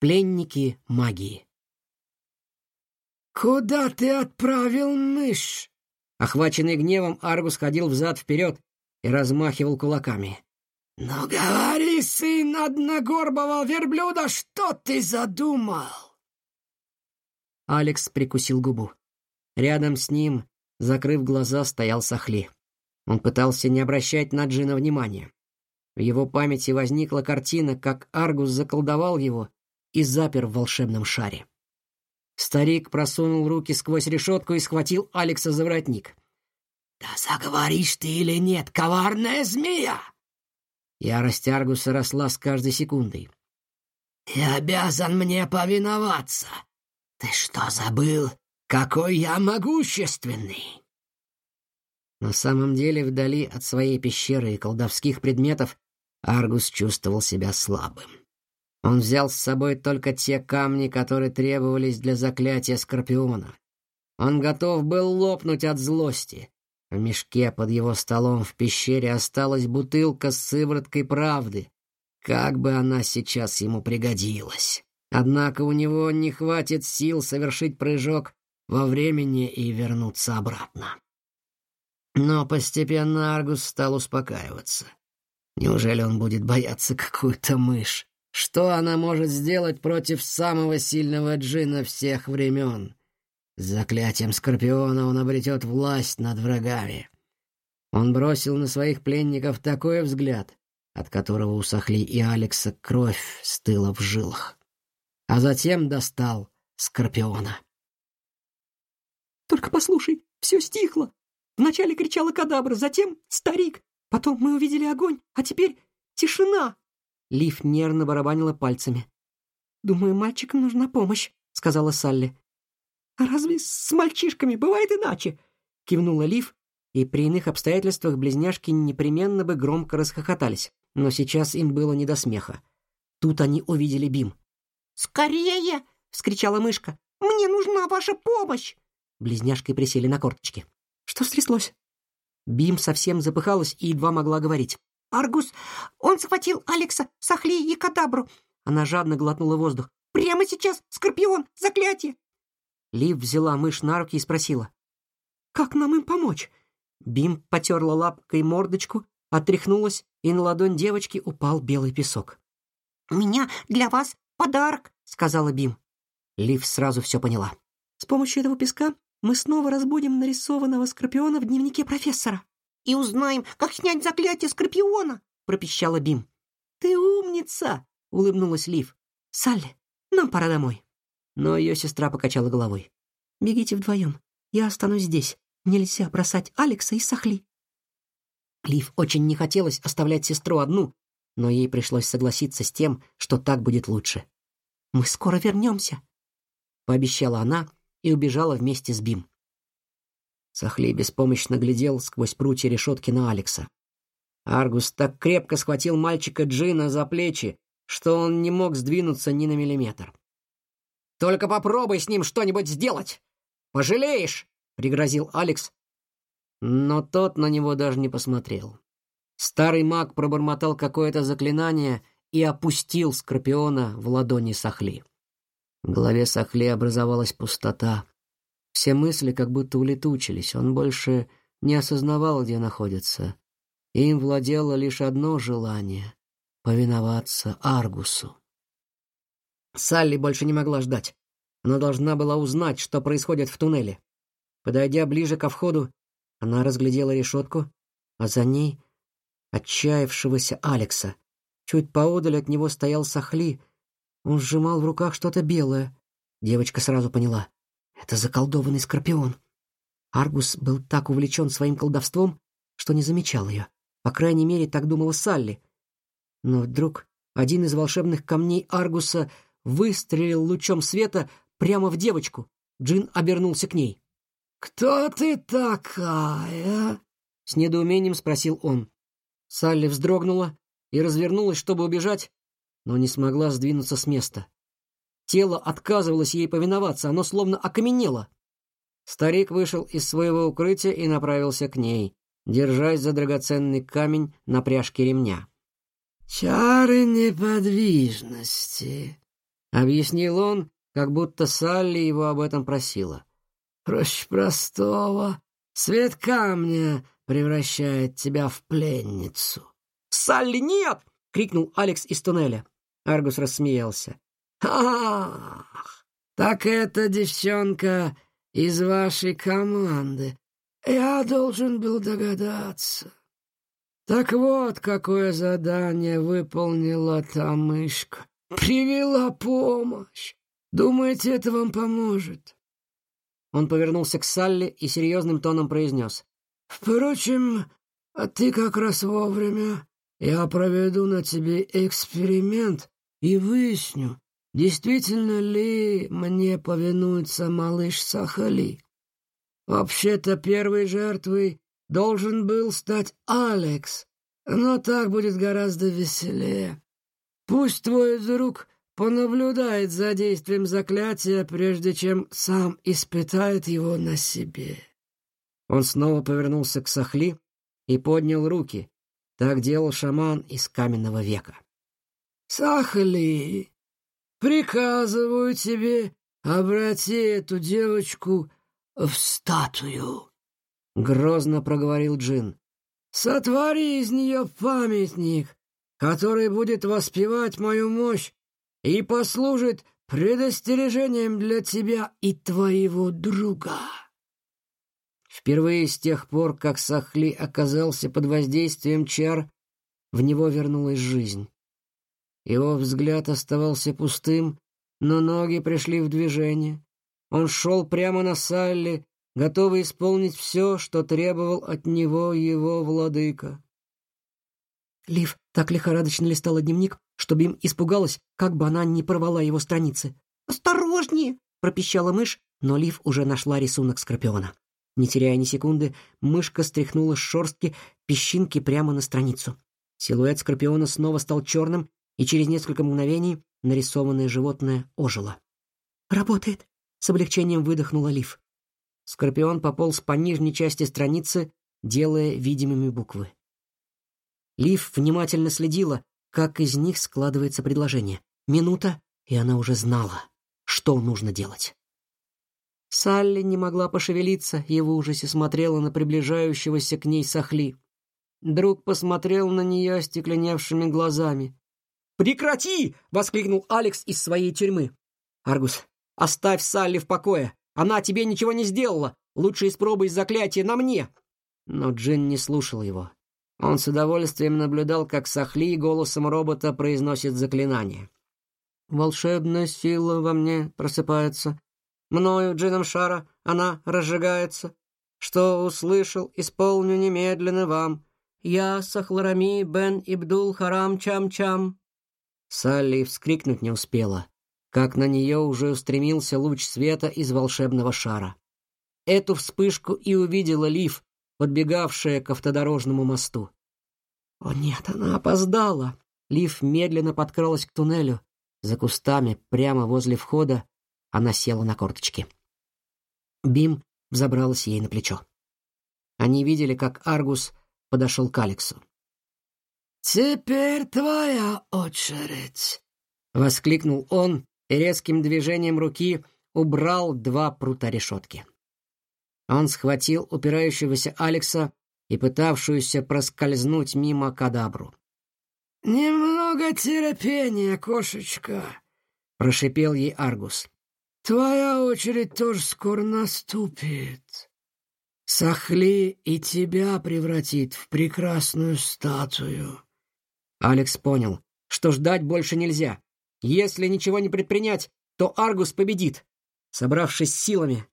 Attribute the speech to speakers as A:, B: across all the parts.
A: Пленники магии.
B: «Куда ты отправил мышь?»
A: Охваченный гневом, Аргус ходил взад-вперед и размахивал кулаками.
B: «Ну говори, сын одногорбого верблюда, что ты задумал?»
A: Алекс прикусил губу. Рядом с ним, закрыв глаза, стоял Сахли. Он пытался не обращать на Джина внимания. В его памяти возникла картина, как Аргус заколдовал его и запер в волшебном шаре. Старик просунул руки сквозь решетку и схватил Алекса за воротник.
B: «Да заговоришь ты или нет, коварная змея!»
A: Ярость Аргуса росла с каждой секундой.
B: «Ты обязан мне повиноваться! Ты что, забыл, какой я могущественный?»
A: На самом деле, вдали от своей пещеры и колдовских предметов, Аргус чувствовал себя слабым. Он взял с собой только те камни, которые требовались для заклятия Скорпиона. Он готов был лопнуть от злости. В мешке под его столом в пещере осталась бутылка с сывороткой правды. Как бы она сейчас ему пригодилась. Однако у него не хватит сил совершить прыжок во времени и вернуться обратно. Но постепенно Аргус стал успокаиваться. Неужели он будет бояться какую-то мышь? Что она может сделать против самого сильного джина всех времен? Заклятием Скорпиона он обретет власть над врагами. Он бросил на своих пленников такой взгляд, от которого у Сахли и Алекса кровь стыла в жилах. А затем достал Скорпиона.
C: «Только послушай, все стихло. Вначале кричала кадабра, затем старик. Потом мы увидели огонь, а теперь тишина!»
A: Лив нервно барабанила пальцами.
C: «Думаю, мальчикам нужна помощь», — сказала Салли. «А разве с мальчишками бывает иначе?» — кивнула Лив, и при иных обстоятельствах близняшки непременно бы громко расхохотались, но сейчас им было не до смеха. Тут они увидели Бим.
D: «Скорее!» — вскричала мышка. «Мне нужна ваша помощь!»
A: Близняшки присели на корточки.
C: «Что стряслось?»
A: Бим совсем запыхалась и едва могла говорить.
D: Аргус, он схватил Алекса, Сахли и Кадабру.
A: Она жадно глотнула воздух.
D: Прямо сейчас, Скорпион, заклятие.
A: Лив взяла мышь на руки и спросила.
C: «Как нам им помочь?»
A: Бим потерла лапкой мордочку, отряхнулась, и на ладонь девочки упал белый песок.
D: «У меня для вас подарок», — сказала Бим.
A: Лив сразу все поняла.
C: «С помощью этого песка мы снова разбудим нарисованного скорпиона в дневнике профессора»
D: и узнаем, как снять заклятие Скорпиона!» — пропищала Бим.
C: «Ты умница!» — улыбнулась Лив. «Салли, нам пора домой».
A: Но ее сестра покачала головой.
C: «Бегите вдвоем. Я останусь здесь. Нельзя бросать Алекса и Сахли».
A: Лив очень не хотелось оставлять сестру одну, но ей пришлось согласиться с тем, что так будет лучше.
C: «Мы скоро вернемся», —
A: пообещала она и убежала вместе с Бим. Сахли беспомощно глядел сквозь прутья решетки на Алекса. Аргус так крепко схватил мальчика Джина за плечи, что он не мог сдвинуться ни на миллиметр. «Только попробуй с ним что-нибудь сделать! Пожалеешь!» — пригрозил Алекс. Но тот на него даже не посмотрел. Старый маг пробормотал какое-то заклинание и опустил Скорпиона в ладони Сахли. В голове Сахли образовалась пустота. Все мысли как будто улетучились, он больше не осознавал, где находится. Им владело лишь одно желание — повиноваться Аргусу. Салли больше не могла ждать. Она должна была узнать, что происходит в туннеле. Подойдя ближе ко входу, она разглядела решетку, а за ней — отчаявшегося Алекса. Чуть поодаль от него стоял Сахли. Он сжимал в руках что-то белое. Девочка сразу поняла. Это заколдованный скорпион. Аргус был так увлечен своим колдовством, что не замечал ее. По крайней мере, так думала Салли. Но вдруг один из волшебных камней Аргуса выстрелил лучом света прямо в девочку. Джин обернулся к ней.
B: «Кто ты такая?»
A: — с недоумением спросил он. Салли вздрогнула и развернулась, чтобы убежать, но не смогла сдвинуться с места. Тело отказывалось ей повиноваться, оно словно окаменело. Старик вышел из своего укрытия и направился к ней, держась за драгоценный камень на пряжке ремня.
B: «Чары неподвижности», —
A: объяснил он, как будто Салли его об этом просила.
B: «Проще простого. Свет камня превращает тебя в пленницу».
C: «Салли, нет!» — крикнул Алекс из туннеля.
A: Аргус рассмеялся.
B: «Ах, так эта девчонка из вашей команды. Я должен был догадаться. Так вот, какое задание выполнила та мышка. Привела помощь. Думаете, это вам поможет?»
A: Он повернулся к Салли и серьезным тоном произнес.
B: «Впрочем, а ты как раз вовремя. Я проведу на тебе эксперимент и выясню, действительно ли мне повинуется малыш Сахали. Вообще-то первой жертвой должен был стать Алекс, но так будет гораздо веселее. Пусть твой друг понаблюдает за действием заклятия, прежде чем сам испытает его на себе.
A: Он снова повернулся к Сахли и поднял руки. Так делал шаман из каменного века.
B: «Сахли, приказываю тебе, обрати эту девочку в статую», — грозно проговорил Джин. «Сотвори из нее памятник, который будет воспевать мою мощь и послужит предостережением для тебя и твоего друга».
A: Впервые с тех пор, как Сахли оказался под воздействием чар, в него вернулась жизнь. Его взгляд оставался пустым, но ноги пришли в движение. Он шел прямо на Салли, готовый исполнить все, что требовал от него его владыка.
C: Лив так лихорадочно листала дневник, чтобы им испугалась, как бы она не порвала его страницы. «Осторожнее!» — пропищала мышь, но Лив уже нашла рисунок Скорпиона. Не теряя ни секунды, мышка стряхнула с шорстки песчинки прямо на страницу. Силуэт Скорпиона снова стал черным, и через несколько мгновений нарисованное животное ожило. «Работает!» — с облегчением выдохнула Лив. Скорпион пополз по нижней части страницы, делая видимыми буквы. Лив внимательно следила, как из них складывается предложение. Минута, и она уже знала, что нужно делать. Салли не могла пошевелиться и в ужасе смотрела на приближающегося к ней Сахли. Друг посмотрел на нее остекленевшими глазами. «Прекрати!» — воскликнул Алекс из своей тюрьмы. «Аргус, оставь Салли в покое. Она тебе ничего не сделала. Лучше испробуй заклятие на мне». Но Джин не слушал его. Он с удовольствием наблюдал, как Сахли голосом робота произносит заклинание. «Волшебная сила во мне просыпается. Мною, Джином Шара, она разжигается. Что услышал, исполню немедленно вам. Я Сахларами Бен Ибдул Харам Чам-Чам». Салли вскрикнуть не успела, как на нее уже устремился луч света из волшебного шара. Эту вспышку и увидела Лив, подбегавшая к автодорожному мосту. О нет, она опоздала. Лив медленно подкралась к туннелю. За кустами, прямо возле входа, она села на корточки. Бим взобралась ей на плечо. Они видели, как Аргус подошел к Алексу.
B: «Теперь твоя очередь!» — воскликнул
A: он и резким движением руки убрал два прута решетки. Он схватил упирающегося Алекса и пытавшуюся проскользнуть мимо кадабру.
B: «Немного терпения, кошечка!» — прошипел ей Аргус. «Твоя очередь тоже скоро наступит. Сахли и тебя превратит в прекрасную статую».
A: Алекс понял, что ждать больше нельзя. Если ничего не предпринять, то Аргус победит. Собравшись силами,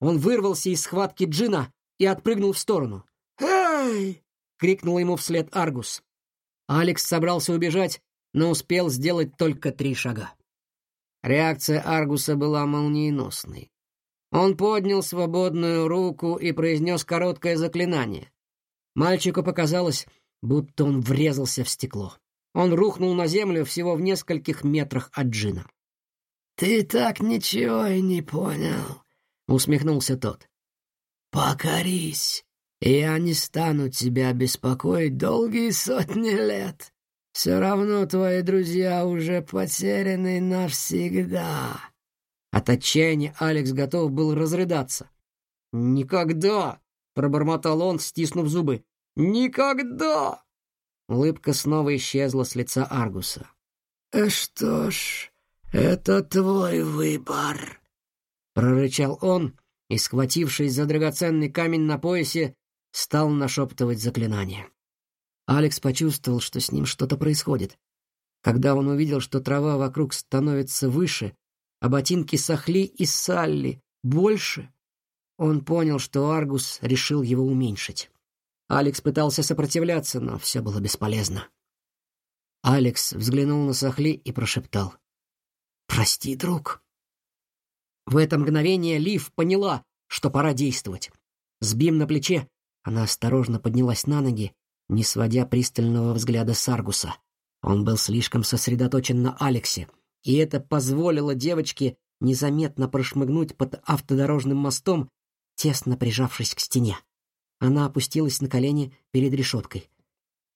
A: он вырвался из схватки Джина и отпрыгнул в сторону.
B: «Эй!»
A: — крикнул ему вслед Аргус. Алекс собрался убежать, но успел сделать только три шага. Реакция Аргуса была молниеносной. Он поднял свободную руку и произнес короткое заклинание. Мальчику показалось, будто он врезался в стекло. Он рухнул на землю всего в нескольких метрах от Джина.
B: «Ты так ничего и не понял», — усмехнулся тот. «Покорись, и я не стану тебя беспокоить долгие сотни лет. все равно твои друзья уже потеряны навсегда».
A: От отчаяния Алекс готов был разрыдаться. «Никогда!» — пробормотал он, стиснув зубы. «Никогда!» Улыбка снова исчезла с лица Аргуса.
B: «Э, «Что ж, это твой выбор», — прорычал он и, схватившись за драгоценный камень на поясе, стал нашептывать заклинание.
A: Алекс почувствовал, что с ним что-то происходит. Когда он увидел, что трава вокруг становится выше, а ботинки Сахли и Салли больше, он понял, что Аргус решил его уменьшить. Алекс пытался сопротивляться, но все было бесполезно. Алекс взглянул на Сахли и прошептал. «Прости, друг». В это мгновение Лив поняла, что пора действовать. С Бим на плече она осторожно поднялась на ноги, не сводя пристального взгляда с Аргуса. Он был слишком сосредоточен на Алексе, и это позволило девочке незаметно прошмыгнуть под автодорожным мостом, тесно прижавшись к стене. Она опустилась на колени перед решеткой.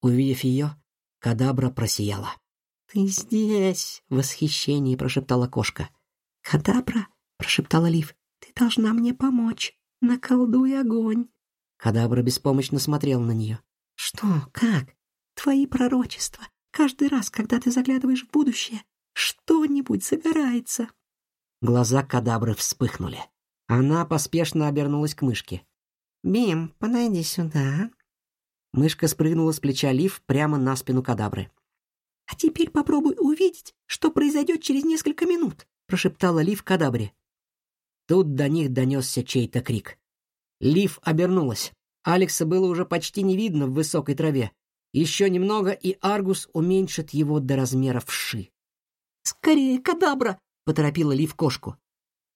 A: Увидев ее, Кадабра просияла.
C: «Ты здесь!» — в восхищении прошептала кошка. «Кадабра!» — прошептала Лив. «Ты должна мне помочь. Наколдуй огонь!»
A: Кадабра беспомощно смотрел на нее.
C: «Что? Как? Твои пророчества. Каждый раз, когда ты заглядываешь в будущее, что-нибудь загорается».
A: Глаза Кадабры вспыхнули. Она поспешно обернулась к мышке.
C: «Бим, подойди сюда».
A: Мышка спрыгнула с плеча Лив прямо на спину Кадабры.
C: «А теперь попробуй увидеть, что произойдет через несколько минут», прошептала Лив Кадабре.
A: Тут до них донесся чей-то крик. Лив обернулась. Алекса было уже почти не видно в высокой траве. Еще немного, и Аргус уменьшит его до размеров вши.
C: «Скорее, Кадабра!» — поторопила Лив кошку.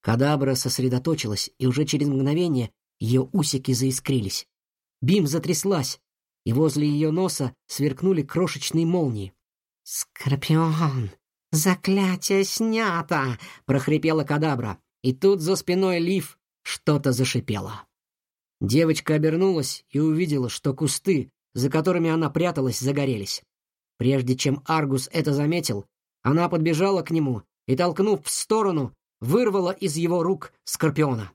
A: Кадабра сосредоточилась, и уже через мгновение ее усики заискрились. Бим затряслась, и возле ее носа сверкнули крошечные молнии.
C: «Скорпион! Заклятие снято!» — прохрипела Кадабра, и тут за спиной Лив что-то зашипело.
A: Девочка обернулась и увидела, что кусты, за которыми она пряталась, загорелись. Прежде чем Аргус это заметил, она подбежала к нему и, толкнув в сторону, вырвала из его рук скорпиона.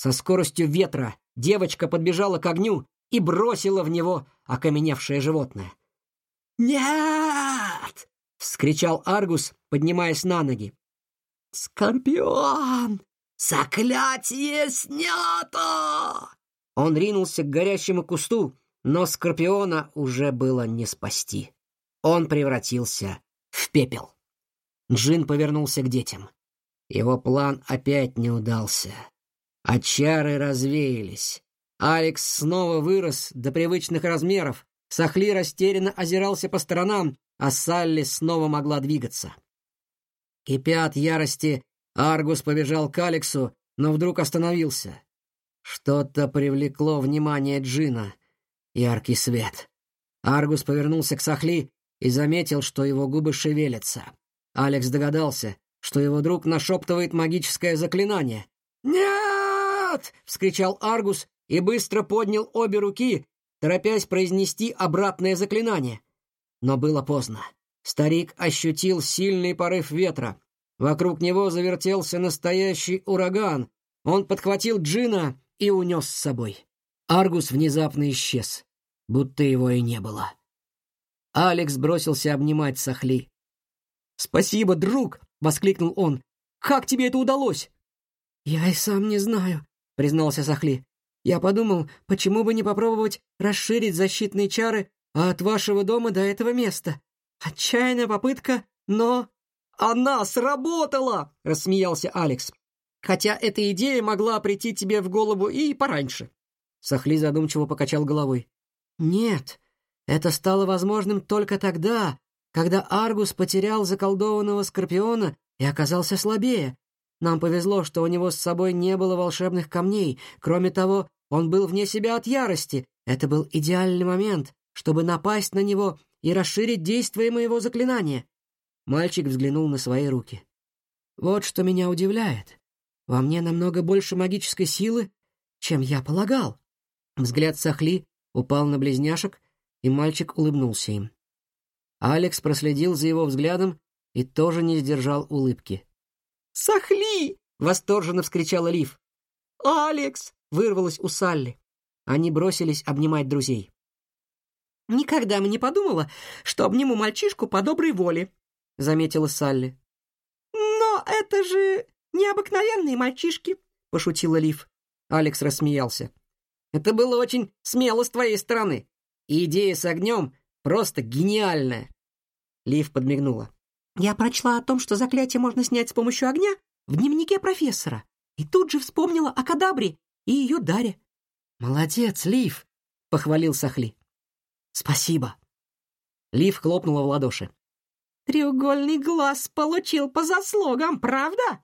A: Со скоростью ветра девочка подбежала к огню и бросила в него окаменевшее животное.
B: «Нет!» — вскричал Аргус, поднимаясь на ноги. «Скорпион! Заклятие снято!»
A: Он ринулся к горящему кусту, но Скорпиона уже было не спасти. Он превратился в пепел. Джин повернулся к детям. Его план опять не удался. А чары развеялись. Алекс снова вырос до привычных размеров. Сахли растерянно озирался по сторонам, а Салли снова могла двигаться. Кипя от ярости, Аргус побежал к Алексу, но вдруг остановился. Что-то привлекло внимание Джина. Яркий свет. Аргус повернулся к Сахли и заметил, что его губы шевелятся. Алекс догадался, что его друг нашептывает магическое заклинание. «Нет!» — вскричал Аргус и быстро поднял обе руки, торопясь произнести обратное заклинание. Но было поздно. Старик ощутил сильный порыв ветра. Вокруг него завертелся настоящий ураган. Он подхватил Джина и унес с собой. Аргус внезапно исчез, будто его и не было. Алекс бросился обнимать Сахли. «Спасибо, друг!» — воскликнул он. «Как тебе это удалось?»
C: «Я и сам не знаю», — признался Сахли. «Я подумал, почему бы не попробовать расширить защитные чары от вашего дома до этого места. Отчаянная попытка, но...»
A: «Она сработала!» — рассмеялся Алекс. «Хотя эта идея могла прийти тебе в голову и пораньше». Сахли задумчиво покачал головой.
C: «Нет, это стало возможным только тогда, когда Аргус потерял заколдованного Скорпиона и оказался слабее. Нам повезло, что у него с собой не было волшебных камней. Кроме того, он был вне себя от ярости. Это был идеальный момент, чтобы напасть на него и расширить действие моего заклинания. Мальчик взглянул на свои руки. Вот что меня удивляет. Во мне намного больше магической силы, чем я полагал. Взгляд Сахли упал на близняшек, и мальчик улыбнулся им.
A: Алекс проследил за его взглядом и тоже не сдержал улыбки.
C: «Сахли!» — восторженно вскричала Лив. «Алекс!» — вырвалась у Салли. Они бросились обнимать друзей. «Никогда бы не подумала, что обниму мальчишку по доброй воле», — заметила Салли. «Но это же необыкновенные мальчишки», — пошутила Лив. Алекс рассмеялся. «Это было очень смело с твоей стороны. И идея с огнем просто гениальная». Лив подмигнула. «Я прочла о том, что заклятие можно снять с помощью огня в дневнике профессора, и тут же вспомнила о Кадабре и ее даре». «Молодец, Лив!» — похвалил Сахли. «Спасибо!» Лив хлопнула в ладоши. «Треугольный глаз получил по заслугам, правда?»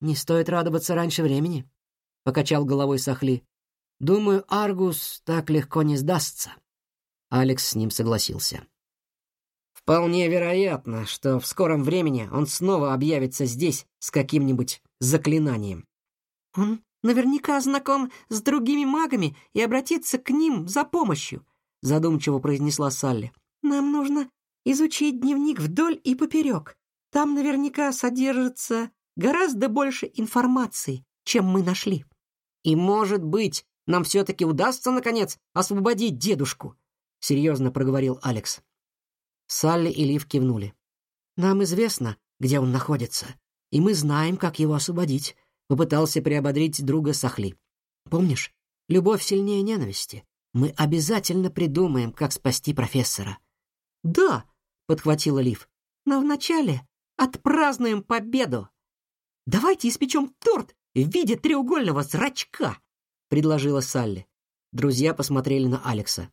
C: «Не стоит радоваться раньше времени», — покачал головой Сахли. «Думаю, Аргус так легко не сдастся». Алекс с ним согласился. «Вполне вероятно, что в скором времени он снова объявится здесь с каким-нибудь заклинанием». «Он наверняка знаком с другими магами и обратится к ним за помощью», — задумчиво произнесла Салли. «Нам нужно изучить дневник вдоль и поперек. Там наверняка содержится гораздо больше информации, чем мы нашли. И, может быть, нам все-таки удастся, наконец, освободить дедушку», — серьезно проговорил Алекс. Салли и Лив кивнули. «Нам известно, где он находится, и мы знаем, как его освободить», — попытался приободрить друга Сахли. «Помнишь, любовь сильнее ненависти. Мы обязательно придумаем, как спасти профессора». «Да», — подхватила Лив, — «но вначале отпразднуем победу». «Давайте испечем торт в виде треугольного зрачка», — предложила Салли. Друзья посмотрели на Алекса.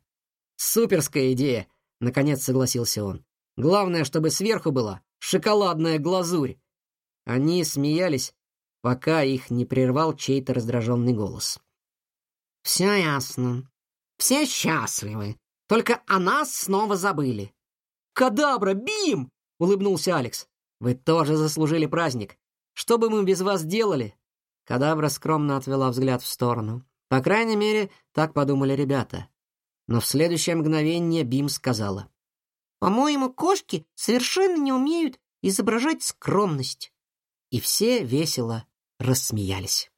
C: «Суперская идея», — наконец согласился он. «Главное, чтобы сверху была шоколадная глазурь». Они смеялись, пока их не прервал чей-то раздраженный голос. «Все ясно. Все счастливы. Только о нас снова забыли». «Кадабра, бим!» — улыбнулся Алекс. «Вы тоже заслужили праздник. Что бы мы без вас делали?» Кадабра скромно отвела взгляд в сторону. По крайней мере, так подумали ребята. Но в следующее мгновение Бим сказала. «По-моему, кошки совершенно не умеют изображать скромность». И все весело рассмеялись.